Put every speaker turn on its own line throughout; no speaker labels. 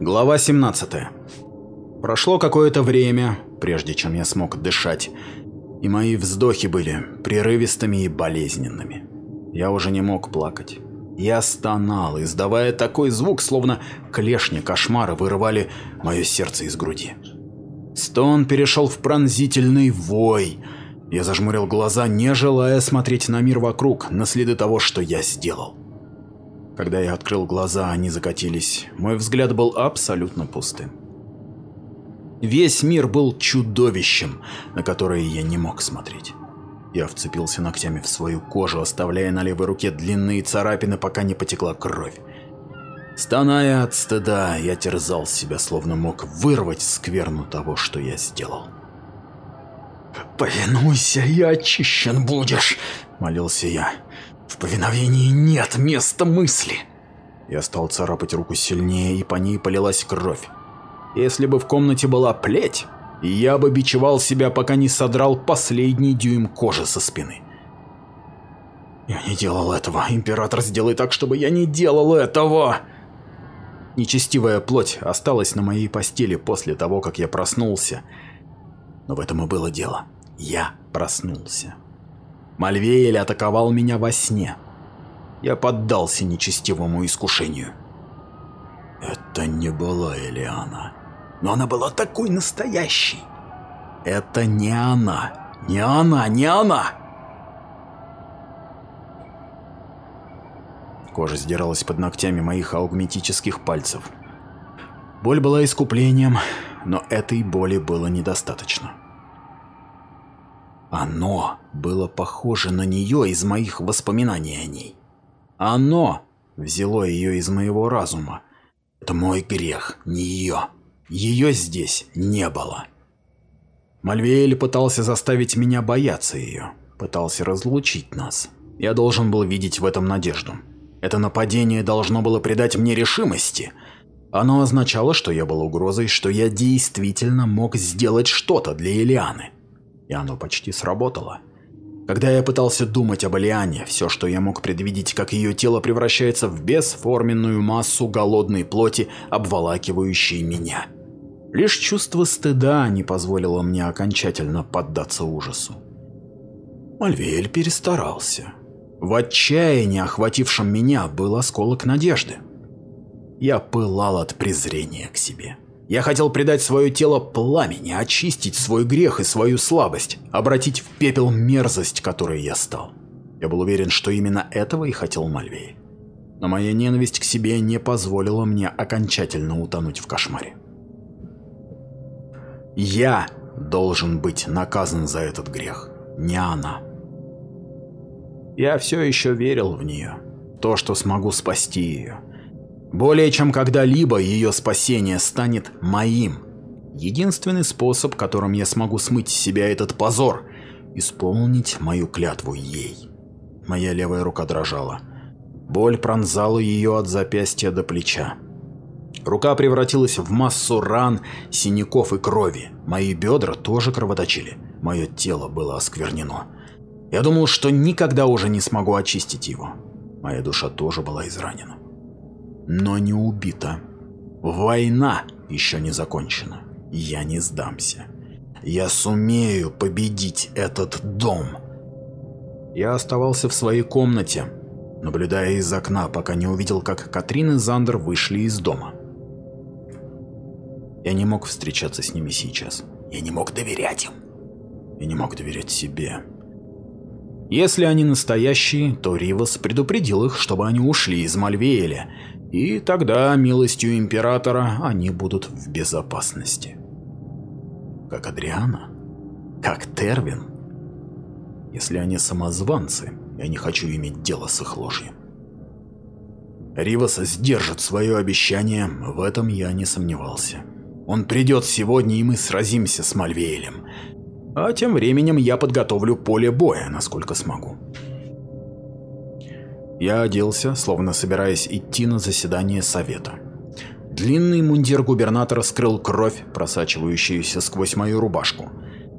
Глава 17. Прошло какое-то время, прежде чем я смог дышать, и мои вздохи были прерывистыми и болезненными. Я уже не мог плакать. Я стонал, издавая такой звук, словно клешни кошмара вырывали мое сердце из груди. Стон перешел в пронзительный вой. Я зажмурил глаза, не желая смотреть на мир вокруг, на следы того, что я сделал. Когда я открыл глаза, они закатились. Мой взгляд был абсолютно пустым. Весь мир был чудовищем, на которое я не мог смотреть. Я вцепился ногтями в свою кожу, оставляя на левой руке длинные царапины, пока не потекла кровь. Стоная от стыда, я терзал себя, словно мог вырвать скверну того, что я сделал.
«Повинуйся, и очищен будешь», — молился я. «В повиновении нет места мысли».
Я стал царапать руку сильнее, и по ней полилась кровь. Если бы в комнате была плеть, я бы бичевал себя, пока не содрал последний дюйм кожи со спины. Я не делал этого. Император, сделай так, чтобы я не делал этого. Нечестивая плоть осталась на моей постели после того, как я проснулся. Но в этом и было дело. Я проснулся. Мальвеэль атаковал меня во сне. Я поддался нечестивому искушению. Это не была Элиана но она была такой настоящей. Это не она, не она, не она. Кожа сдиралась под ногтями моих аугметических пальцев. Боль была искуплением, но этой боли было недостаточно. Оно было похоже на нее из моих воспоминаний о ней. Оно взяло ее из моего разума. Это мой грех, не ее. Ее здесь не было. Мальвеэль пытался заставить меня бояться ее, пытался разлучить нас. Я должен был видеть в этом надежду. Это нападение должно было придать мне решимости. Оно означало, что я был угрозой, что я действительно мог сделать что-то для Элианы. И оно почти сработало. Когда я пытался думать об Элиане, все, что я мог предвидеть, как ее тело превращается в бесформенную массу голодной плоти, обволакивающей меня. Лишь чувство стыда не позволило мне окончательно поддаться ужасу. Мальвель перестарался. В отчаянии, охватившем меня, был осколок надежды. Я пылал от презрения к себе. Я хотел придать свое тело пламени, очистить свой грех и свою слабость, обратить в пепел мерзость, которой я стал. Я был уверен, что именно этого и хотел Мальвей. Но моя ненависть к себе не позволила мне окончательно утонуть в кошмаре. Я должен быть наказан за этот грех, не она. Я все еще верил в нее, то, что смогу спасти ее. Более чем когда-либо ее спасение станет моим. Единственный способ, которым я смогу смыть с себя этот позор – исполнить мою клятву ей. Моя левая рука дрожала. Боль пронзала ее от запястья до плеча. Рука превратилась в массу ран, синяков и крови. Мои бедра тоже кровоточили. Мое тело было осквернено. Я думал, что никогда уже не смогу очистить его. Моя душа тоже была изранена. Но не убита. Война еще не закончена. Я не сдамся. Я сумею победить этот дом. Я оставался в своей комнате, наблюдая из окна, пока не увидел, как Катрин и Зандер вышли из дома. Я не мог встречаться с ними сейчас. Я не мог доверять им. Я не мог доверять себе. Если они настоящие, то Ривас предупредил их, чтобы они ушли из Мальвеэля, и тогда, милостью Императора, они будут в безопасности. Как Адриана? Как Тервин? Если они самозванцы, я не хочу иметь дело с их ложью. Ривас сдержит свое обещание, в этом я не сомневался. Он придет сегодня, и мы сразимся с Мальвеелем. А тем временем я подготовлю поле боя, насколько смогу. Я оделся, словно собираясь идти на заседание совета. Длинный мундир губернатора скрыл кровь, просачивающуюся сквозь мою рубашку.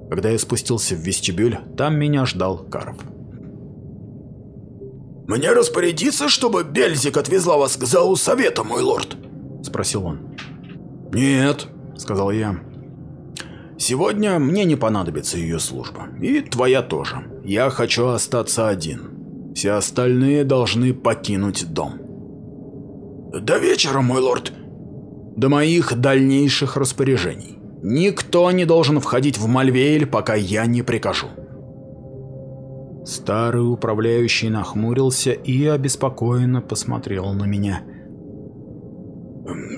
Когда я спустился в вестибюль, там меня ждал Каров.
«Мне распорядиться, чтобы Бельзик отвезла вас к залу совета, мой лорд?»
– спросил он. «Нет», – сказал я. «Сегодня мне не понадобится ее служба. И твоя тоже. Я хочу остаться один. Все остальные должны покинуть дом». «До вечера, мой лорд», до моих дальнейших распоряжений. Никто не должен входить в Мальвейль, пока я не прикажу. Старый управляющий нахмурился и обеспокоенно посмотрел на меня.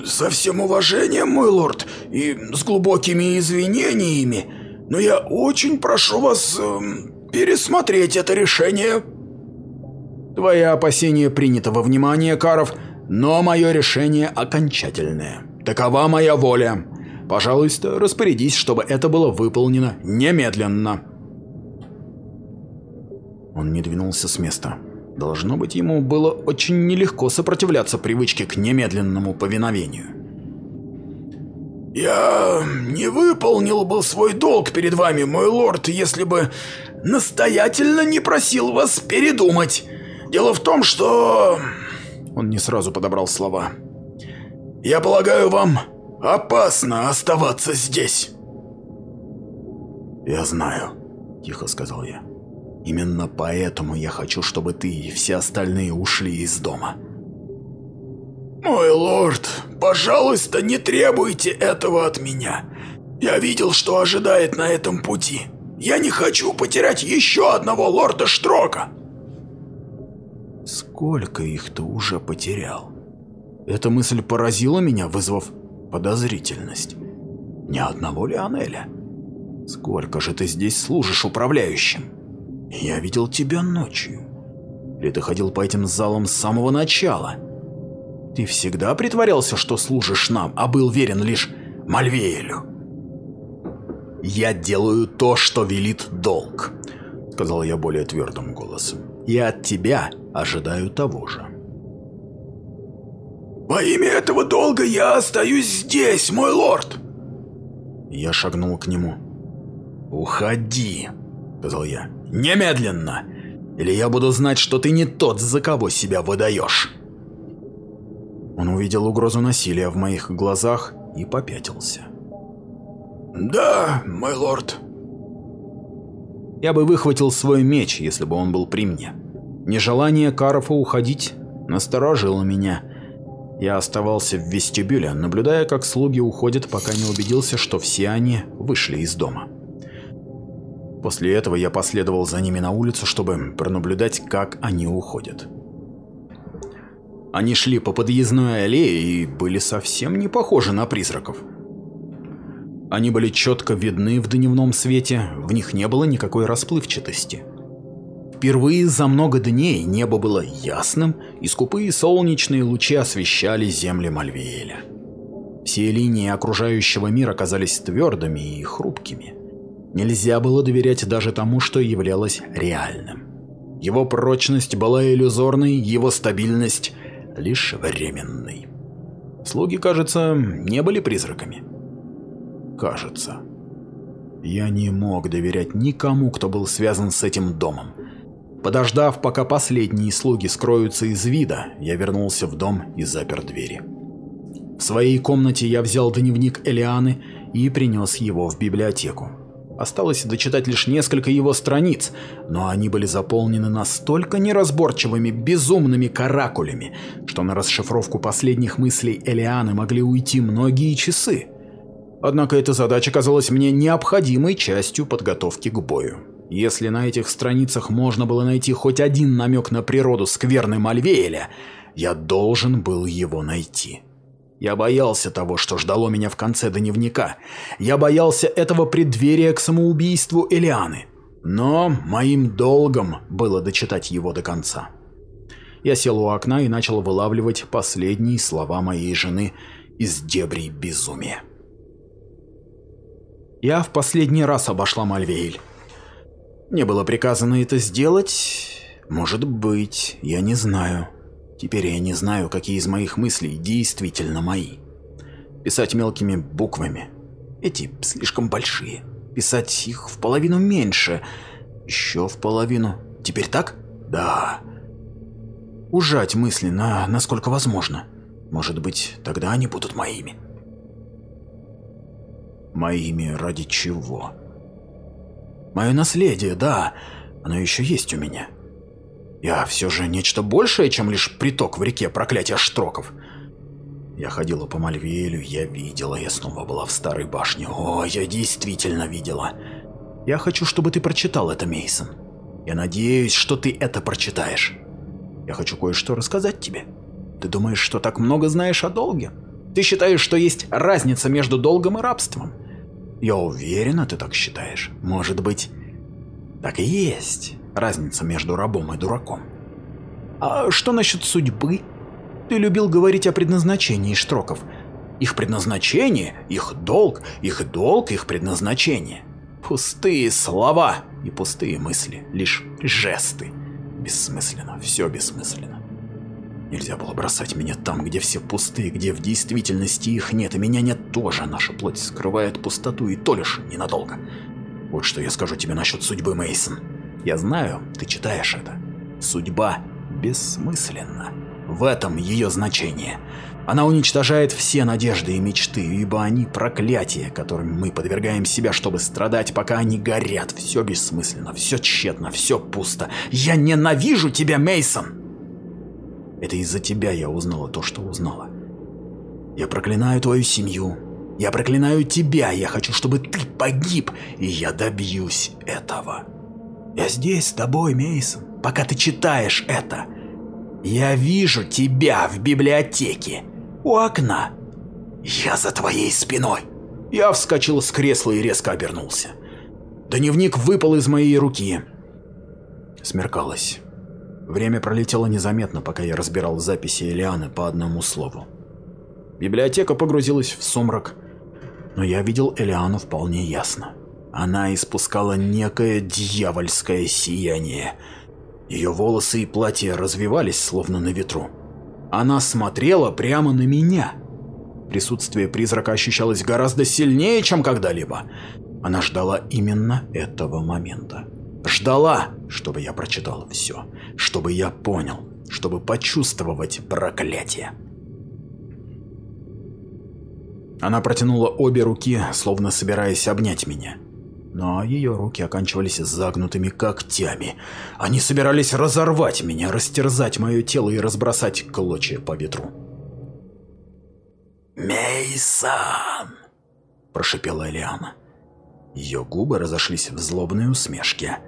«Со всем уважением, мой лорд, и с глубокими извинениями, но я очень прошу вас э, пересмотреть это решение». «Твои опасения приняты во внимание, Каров, но мое решение окончательное. Такова моя воля. Пожалуйста, распорядись, чтобы это было выполнено немедленно». Он не двинулся с места. Должно быть, ему было очень нелегко сопротивляться привычке к немедленному повиновению. «Я не выполнил бы свой долг перед вами, мой лорд, если бы настоятельно не просил вас передумать. Дело в том, что...» Он не сразу подобрал слова. «Я полагаю, вам опасно оставаться здесь». «Я знаю», — тихо сказал я. Именно поэтому я хочу, чтобы ты и все остальные ушли из дома. Мой лорд, пожалуйста, не требуйте этого от меня. Я видел, что ожидает на этом пути. Я не хочу потерять еще одного лорда Штрока. Сколько их ты уже потерял? Эта мысль поразила меня, вызвав подозрительность. Ни одного Лионеля. Сколько же ты здесь служишь управляющим? Я видел тебя ночью. Или ты ходил по этим залам с самого начала? Ты всегда притворялся, что служишь нам, а был верен лишь Мальвеелю. «Я делаю то, что велит долг», — сказал я более твердым голосом. «И от тебя ожидаю того же». «Во имя этого долга я остаюсь здесь, мой лорд!» Я шагнул к нему. «Уходи», — сказал я. Немедленно! Или я буду знать, что ты не тот, за кого себя выдаешь!» Он увидел угрозу насилия в моих глазах и попятился. «Да, мой лорд». Я бы выхватил свой меч, если бы он был при мне. Нежелание Карофа уходить насторожило меня. Я оставался в вестибюле, наблюдая, как слуги уходят, пока не убедился, что все они вышли из дома. После этого я последовал за ними на улицу, чтобы пронаблюдать, как они уходят. Они шли по подъездной аллее и были совсем не похожи на призраков. Они были четко видны в дневном свете, в них не было никакой расплывчатости. Впервые за много дней небо было ясным, и скупые солнечные лучи освещали земли Мальвеэля. Все линии окружающего мира казались твердыми и хрупкими. Нельзя было доверять даже тому, что являлось реальным. Его прочность была иллюзорной, его стабильность лишь временной. Слуги, кажется, не были призраками. Кажется. Я не мог доверять никому, кто был связан с этим домом. Подождав, пока последние слуги скроются из вида, я вернулся в дом и запер двери. В своей комнате я взял дневник Элианы и принес его в библиотеку. Осталось дочитать лишь несколько его страниц, но они были заполнены настолько неразборчивыми, безумными каракулями, что на расшифровку последних мыслей Элианы могли уйти многие часы. Однако эта задача казалась мне необходимой частью подготовки к бою. Если на этих страницах можно было найти хоть один намек на природу скверны Мальвеэля, я должен был его найти. Я боялся того, что ждало меня в конце дневника. Я боялся этого преддверия к самоубийству Элианы. Но моим долгом было дочитать его до конца. Я сел у окна и начал вылавливать последние слова моей жены из дебрей безумия. Я в последний раз обошла Мальвейль. Мне было приказано это сделать. Может быть, я не знаю. Теперь я не знаю, какие из моих мыслей действительно мои. Писать мелкими буквами. Эти слишком большие. Писать их в половину меньше. Еще в половину. Теперь так? Да. Ужать мысли на насколько возможно. Может быть, тогда они будут моими. Моими ради чего? Мое наследие, да, оно еще есть у меня. Я все же нечто большее, чем лишь приток в реке проклятия штроков. Я ходила по Мальвелю, я видела, я снова была в старой башне. О, я действительно видела. Я хочу, чтобы ты прочитал это, Мейсон. Я надеюсь, что ты это прочитаешь. Я хочу кое-что рассказать тебе. Ты думаешь, что так много знаешь о долге? Ты считаешь, что есть разница между долгом и рабством? Я уверена, ты так считаешь. Может быть, так и есть разница между рабом и дураком. А что насчет судьбы? Ты любил говорить о предназначении штроков. Их предназначение, их долг, их долг, их предназначение. Пустые слова и пустые мысли, лишь жесты. Бессмысленно, все бессмысленно. Нельзя было бросать меня там, где все пустые, где в действительности их нет, и меня нет тоже. Наша плоть скрывает пустоту, и то лишь ненадолго. Вот что я скажу тебе насчет судьбы, Мейсон. Я знаю, ты читаешь это. Судьба бессмысленна. В этом ее значение. Она уничтожает все надежды и мечты, ибо они проклятия, которым мы подвергаем себя, чтобы страдать, пока они горят. Все бессмысленно, все тщетно, все пусто. Я ненавижу тебя, Мейсон. Это из-за тебя я узнала то, что узнала. Я проклинаю твою семью. Я проклинаю тебя. Я хочу, чтобы ты погиб, и я добьюсь этого. Я здесь с тобой, Мейсон, пока ты читаешь это. Я вижу тебя в библиотеке, у окна. Я за твоей спиной. Я вскочил с кресла и резко обернулся. Дневник выпал из моей руки. Смеркалось. Время пролетело незаметно, пока я разбирал записи Элианы по одному слову. Библиотека погрузилась в сумрак, но я видел Элиану вполне ясно. Она испускала некое дьявольское сияние. Ее волосы и платье развивались, словно на ветру. Она смотрела прямо на меня. Присутствие призрака ощущалось гораздо сильнее, чем когда-либо. Она ждала именно этого момента. Ждала, чтобы я прочитал все, чтобы я понял, чтобы почувствовать проклятие. Она протянула обе руки, словно собираясь обнять меня но ее руки оканчивались загнутыми когтями. Они собирались разорвать меня, растерзать мое тело и разбросать клочья по ветру. «Мейсон!» – прошипела Элиана. Ее губы разошлись в злобной усмешке.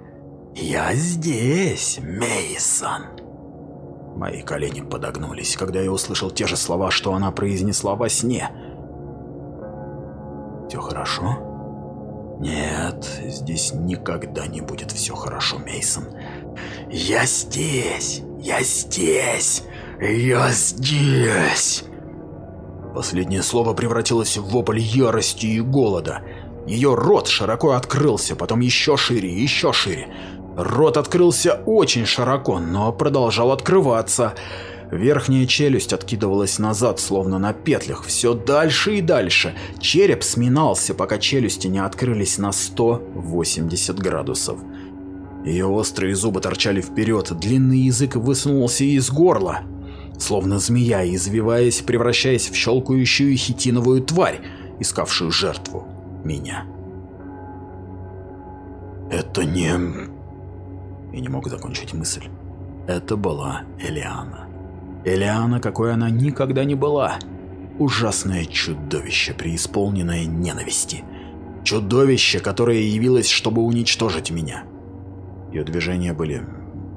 «Я здесь, Мейсон!» Мои колени подогнулись, когда я услышал те же слова, что она произнесла во сне. «Все хорошо?» Нет, здесь никогда не будет все хорошо, Мейсон. Я здесь, я здесь, я здесь. Последнее слово превратилось в вопль ярости и голода. Ее рот широко открылся, потом еще шире, еще шире. Рот открылся очень широко, но продолжал открываться. Верхняя челюсть откидывалась назад, словно на петлях, все дальше и дальше. Череп сминался, пока челюсти не открылись на 180 градусов. Ее острые зубы торчали вперед, длинный язык высунулся из горла, словно змея, извиваясь, превращаясь в щелкающую хитиновую тварь, искавшую жертву – меня. Это не... Я не мог закончить мысль. Это была Элиана. Элиана, какой она никогда не была. Ужасное чудовище, преисполненное ненависти. Чудовище, которое явилось, чтобы уничтожить меня. Ее движения были...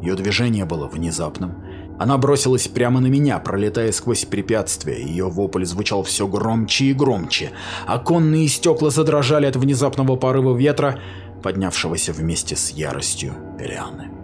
Ее движение было внезапным. Она бросилась прямо на меня, пролетая сквозь препятствия. Ее вопль звучал все громче и громче. Оконные стекла задрожали от внезапного порыва ветра, поднявшегося вместе с яростью Элианы.